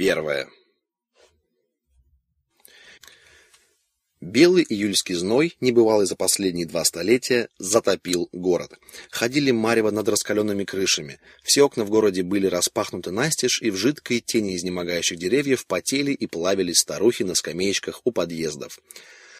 Первое. Белый июльский зной, небывалый за последние два столетия, затопил город. Ходили марево над раскаленными крышами. Все окна в городе были распахнуты настежь, и в жидкой тени изнемогающих деревьев потели и плавились старухи на скамеечках у подъездов.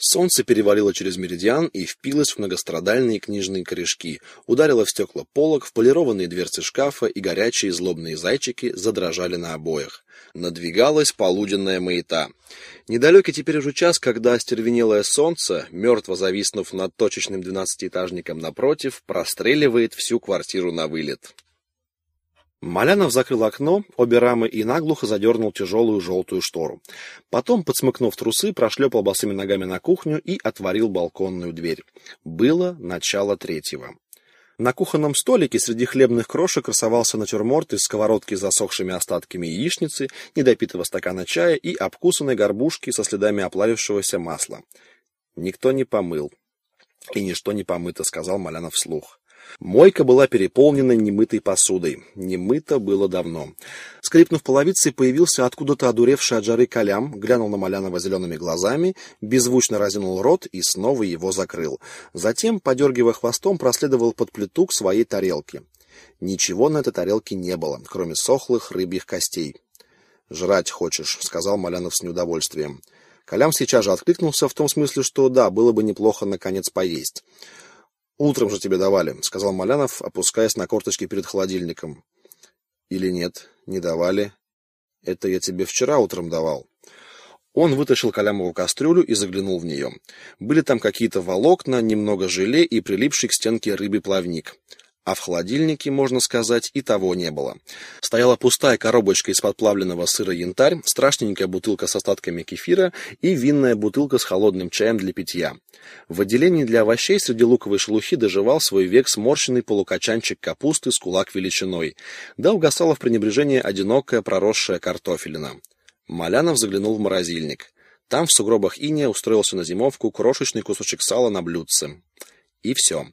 Солнце перевалило через меридиан и впилось в многострадальные книжные корешки, ударило в стекла полок, в полированные дверцы шкафа, и горячие злобные зайчики задрожали на обоях. Надвигалась полуденная маята. Недалекий теперь уже час, когда остервенелое солнце, мертво зависнув над точечным двенадцатиэтажником напротив, простреливает всю квартиру на вылет. Малянов закрыл окно, обе рамы и наглухо задернул тяжелую желтую штору. Потом, подсмыкнув трусы, прошлепал босыми ногами на кухню и отворил балконную дверь. Было начало третьего. На кухонном столике среди хлебных крошек красовался натюрморт из сковородки с засохшими остатками яичницы, недопитого стакана чая и обкусанной горбушки со следами оплавившегося масла. Никто не помыл. И ничто не помыто, сказал Малянов вслух. Мойка была переполнена немытой посудой. Немыто было давно. Скрипнув половицей, появился откуда-то одуревший от жары Колям, глянул на Малянова зелеными глазами, беззвучно разинул рот и снова его закрыл. Затем, подергивая хвостом, проследовал под плиту к своей тарелке. Ничего на этой тарелке не было, кроме сохлых рыбьих костей. «Жрать хочешь», — сказал Малянов с неудовольствием. Колям сейчас же откликнулся в том смысле, что да, было бы неплохо наконец поесть. Утром же тебе давали, сказал Малянов, опускаясь на корточки перед холодильником. Или нет, не давали. Это я тебе вчера утром давал. Он вытащил Калямову кастрюлю и заглянул в нее. Были там какие-то волокна, немного желе и прилипший к стенке рыбий плавник а в холодильнике, можно сказать, и того не было. Стояла пустая коробочка из подплавленного сыра янтарь, страшненькая бутылка с остатками кефира и винная бутылка с холодным чаем для питья. В отделении для овощей среди луковой шелухи доживал свой век сморщенный полукачанчик капусты с кулак величиной, да угасала в пренебрежении одинокая проросшая картофелина. Малянов заглянул в морозильник. Там в сугробах иния устроился на зимовку крошечный кусочек сала на блюдце. И все.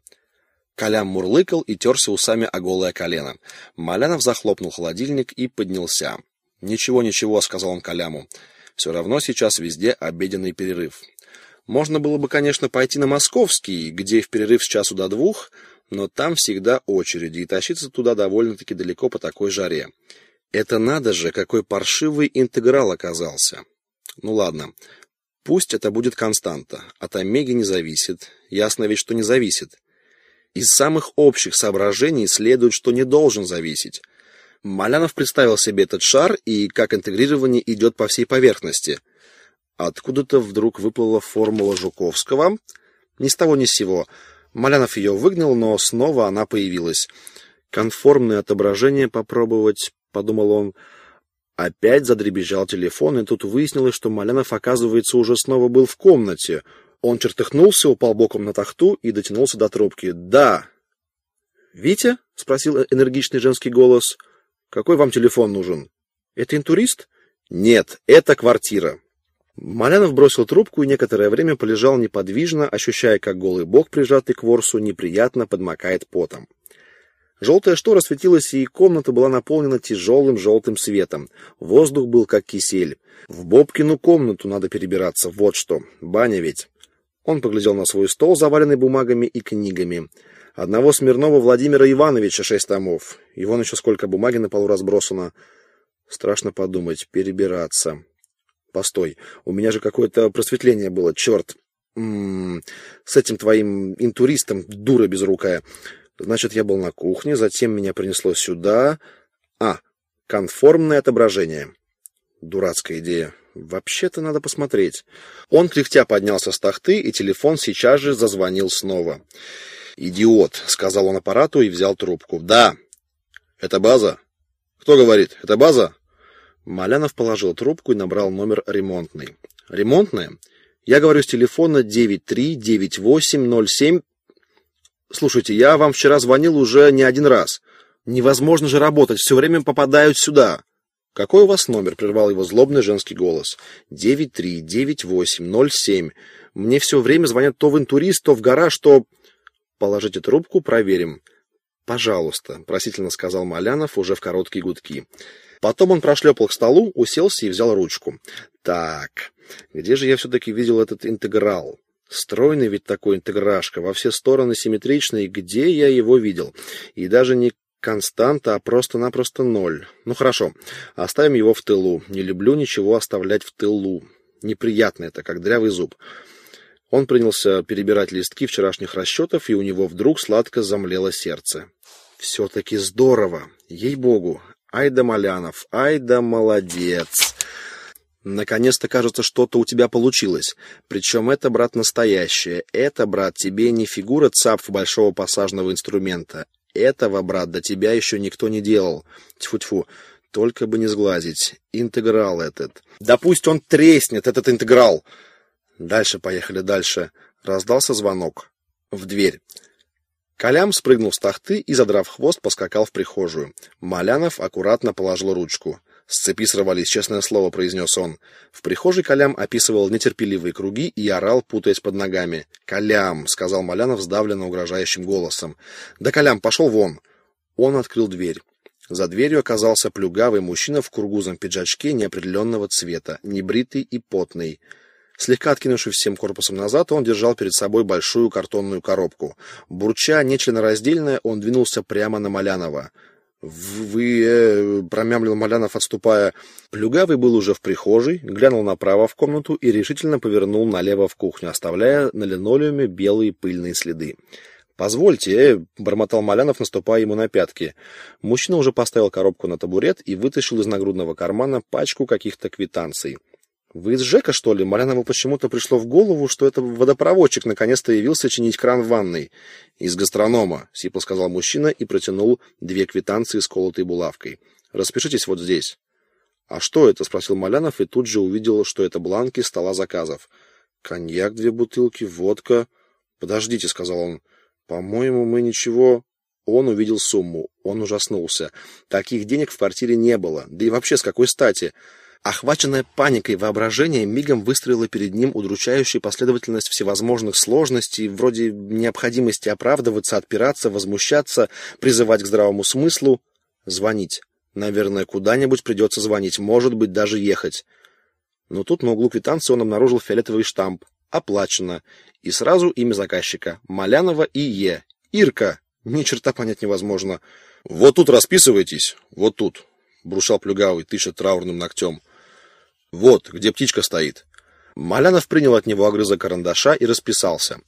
Колям мурлыкал и терся усами о голое колено. Малянов захлопнул холодильник и поднялся. «Ничего, ничего», — сказал он Коляму. «Все равно сейчас везде обеденный перерыв. Можно было бы, конечно, пойти на Московский, где в перерыв с часу до двух, но там всегда очереди, и тащиться туда довольно-таки далеко по такой жаре. Это надо же, какой паршивый интеграл оказался. Ну ладно, пусть это будет константа, от омеги не зависит. Ясно ведь, что не зависит. Из самых общих соображений следует, что не должен зависеть. Малянов представил себе этот шар и как интегрирование идет по всей поверхности. Откуда-то вдруг выплыла формула Жуковского. Ни с того ни с сего. Малянов ее выгнал, но снова она появилась. Конформное отображение попробовать, подумал он. Опять задребезжал телефон, и тут выяснилось, что Малянов, оказывается, уже снова был в комнате. Он чертыхнулся, упал боком на тахту и дотянулся до трубки. «Да». «Витя?» — спросил энергичный женский голос. «Какой вам телефон нужен?» «Это интурист?» «Нет, это квартира». Малянов бросил трубку и некоторое время полежал неподвижно, ощущая, как голый бок, прижатый к ворсу, неприятно подмокает потом. Желтая штора светилась, и комната была наполнена тяжелым желтым светом. Воздух был как кисель. В Бобкину комнату надо перебираться, вот что. Баня ведь. Он поглядел на свой стол, заваленный бумагами и книгами. Одного Смирнова Владимира Ивановича шесть томов. И вон еще сколько бумаги на полу разбросано. Страшно подумать, перебираться. Постой, у меня же какое-то просветление было, черт. М -м -м, с этим твоим интуристом, дура безрукая. Значит, я был на кухне, затем меня принесло сюда. А, конформное отображение. Дурацкая идея. Вообще-то надо посмотреть. Он кряхтя поднялся с тахты, и телефон сейчас же зазвонил снова. «Идиот», — сказал он аппарату и взял трубку. «Да». «Это база?» «Кто говорит? Это база?» Малянов положил трубку и набрал номер ремонтный. «Ремонтная?» «Я говорю с телефона 939807...» «Слушайте, я вам вчера звонил уже не один раз. Невозможно же работать, все время попадают сюда». «Какой у вас номер?» — прервал его злобный женский голос. «Девять три, девять восемь, ноль семь. Мне все время звонят то в интурист, то в гараж, то...» «Положите трубку, проверим». «Пожалуйста», — просительно сказал Малянов уже в короткие гудки. Потом он прошлепал к столу, уселся и взял ручку. Так, где же я все-таки видел этот интеграл? Стройный ведь такой интеграшка, во все стороны симметричный. Где я его видел? И даже не константа, а просто-напросто ноль. Ну хорошо, оставим его в тылу. Не люблю ничего оставлять в тылу. Неприятно это, как дрявый зуб. Он принялся перебирать листки вчерашних расчетов, и у него вдруг сладко замлело сердце. Все-таки здорово, ей-богу. Ай да Малянов, ай да молодец. Наконец-то, кажется, что-то у тебя получилось. Причем это, брат, настоящее. Это, брат, тебе не фигура цапф большого пассажного инструмента. Этого, брат, до тебя еще никто не делал. Тьфу-тьфу. Только бы не сглазить. Интеграл этот. Да пусть он треснет, этот интеграл. Дальше поехали, дальше. Раздался звонок. В дверь. Колям спрыгнул с тахты и, задрав хвост, поскакал в прихожую. Малянов аккуратно положил ручку. «С цепи сорвались, честное слово», — произнес он. В прихожей Колям описывал нетерпеливые круги и орал, путаясь под ногами. «Колям», — сказал Малянов сдавленно угрожающим голосом. «Да, Колям, пошел вон!» Он открыл дверь. За дверью оказался плюгавый мужчина в кургузом пиджачке неопределенного цвета, небритый и потный. Слегка откинувшись всем корпусом назад, он держал перед собой большую картонную коробку. Бурча нечленораздельное, он двинулся прямо на Малянова. «Вы...» э, — промямлил Малянов, отступая. Плюгавый был уже в прихожей, глянул направо в комнату и решительно повернул налево в кухню, оставляя на линолеуме белые пыльные следы. «Позвольте», бормотал Малянов, наступая ему на пятки. Мужчина уже поставил коробку на табурет и вытащил из нагрудного кармана пачку каких-то квитанций. «Вы из ЖЭКа, что ли?» Малянову почему-то пришло в голову, что это водопроводчик наконец-то явился чинить кран в ванной. «Из гастронома», — сипло сказал мужчина и протянул две квитанции с колотой булавкой. «Распишитесь вот здесь». «А что это?» — спросил Малянов и тут же увидел, что это бланки стола заказов. «Коньяк две бутылки, водка...» «Подождите», — сказал он. «По-моему, мы ничего...» Он увидел сумму. Он ужаснулся. Таких денег в квартире не было. Да и вообще, с какой стати? Охваченная паникой воображение мигом выстроило перед ним удручающую последовательность всевозможных сложностей, вроде необходимости оправдываться, отпираться, возмущаться, призывать к здравому смыслу, звонить. Наверное, куда-нибудь придется звонить, может быть, даже ехать. Но тут на углу квитанции он обнаружил фиолетовый штамп. Оплачено. И сразу имя заказчика. Малянова и Е. Ирка. Ни черта понять невозможно. «Вот тут расписывайтесь, вот тут», — брушал Плюгавый, тыча траурным ногтем. Вот, где птичка стоит. Малянов принял от него огрызок карандаша и расписался.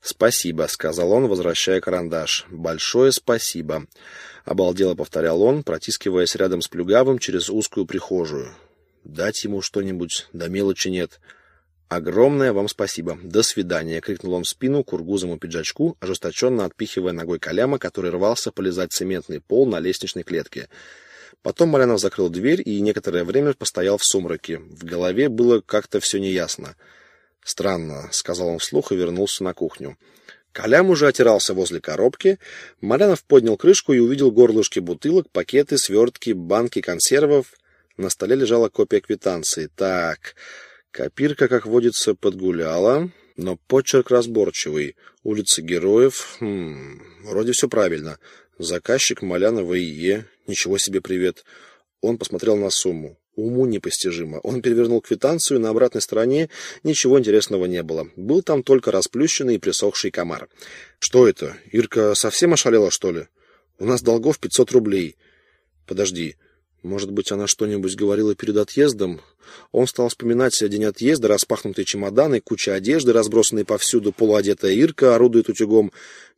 «Спасибо», — сказал он, возвращая карандаш. «Большое спасибо», — обалдело повторял он, протискиваясь рядом с Плюгавым через узкую прихожую. «Дать ему что-нибудь, да мелочи нет». «Огромное вам спасибо. До свидания!» — крикнул он в спину кургузому пиджачку, ожесточенно отпихивая ногой Коляма, который рвался полезать цементный пол на лестничной клетке. Потом Малянов закрыл дверь и некоторое время постоял в сумраке. В голове было как-то все неясно. «Странно», — сказал он вслух и вернулся на кухню. Колям уже отирался возле коробки. Малянов поднял крышку и увидел горлышки бутылок, пакеты, свертки, банки консервов. На столе лежала копия квитанции. Так, копирка, как водится, подгуляла, но почерк разборчивый. Улица Героев. Хм, вроде все правильно. Заказчик Малянова и Е. Ничего себе привет. Он посмотрел на сумму. Уму непостижимо. Он перевернул квитанцию, на обратной стороне ничего интересного не было. Был там только расплющенный и присохший комар. Что это? Ирка совсем ошалела, что ли? У нас долгов 500 рублей. Подожди. Может быть, она что-нибудь говорила перед отъездом? Он стал вспоминать день отъезда, распахнутые чемоданы, куча одежды, разбросанной повсюду, полуодетая Ирка орудует утюгом.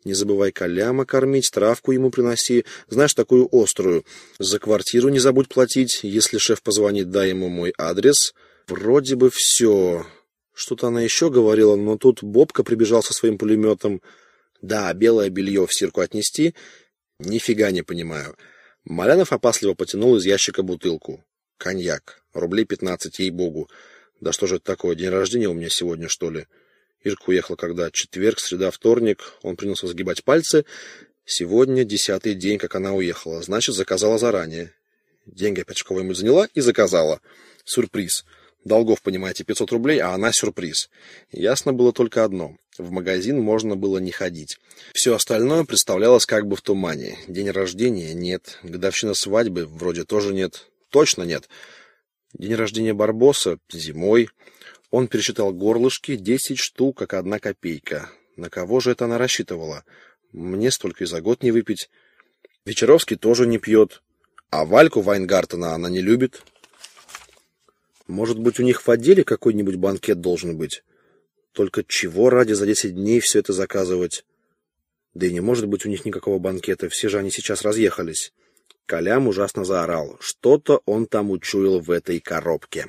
Не забывай Коляма кормить, травку ему приноси, знаешь, такую острую. За квартиру не забудь платить, если шеф позвонит, дай ему мой адрес. Вроде бы все. Что-то она еще говорила, но тут Бобка прибежал со своим пулеметом. Да, белое белье в сирку отнести? Нифига не понимаю. Малянов опасливо потянул из ящика бутылку. Коньяк. Рублей пятнадцать, ей-богу. Да что же это такое, день рождения у меня сегодня, что ли? Ирка уехала когда? Четверг, среда, вторник. Он принялся сгибать пальцы. Сегодня десятый день, как она уехала. Значит, заказала заранее. Деньги опять кого-нибудь заняла и заказала. Сюрприз. Долгов, понимаете, 500 рублей, а она сюрприз. Ясно было только одно. В магазин можно было не ходить. Все остальное представлялось как бы в тумане. День рождения нет, годовщина свадьбы вроде тоже нет. точно нет. День рождения Барбоса зимой. Он пересчитал горлышки, десять штук, как одна копейка. На кого же это она рассчитывала? Мне столько и за год не выпить. Вечеровский тоже не пьет. А Вальку Вайнгартена она не любит. Может быть, у них в отделе какой-нибудь банкет должен быть? Только чего ради за десять дней все это заказывать? Да и не может быть у них никакого банкета, все же они сейчас разъехались. Колям ужасно заорал. Что-то он там учуял в этой коробке.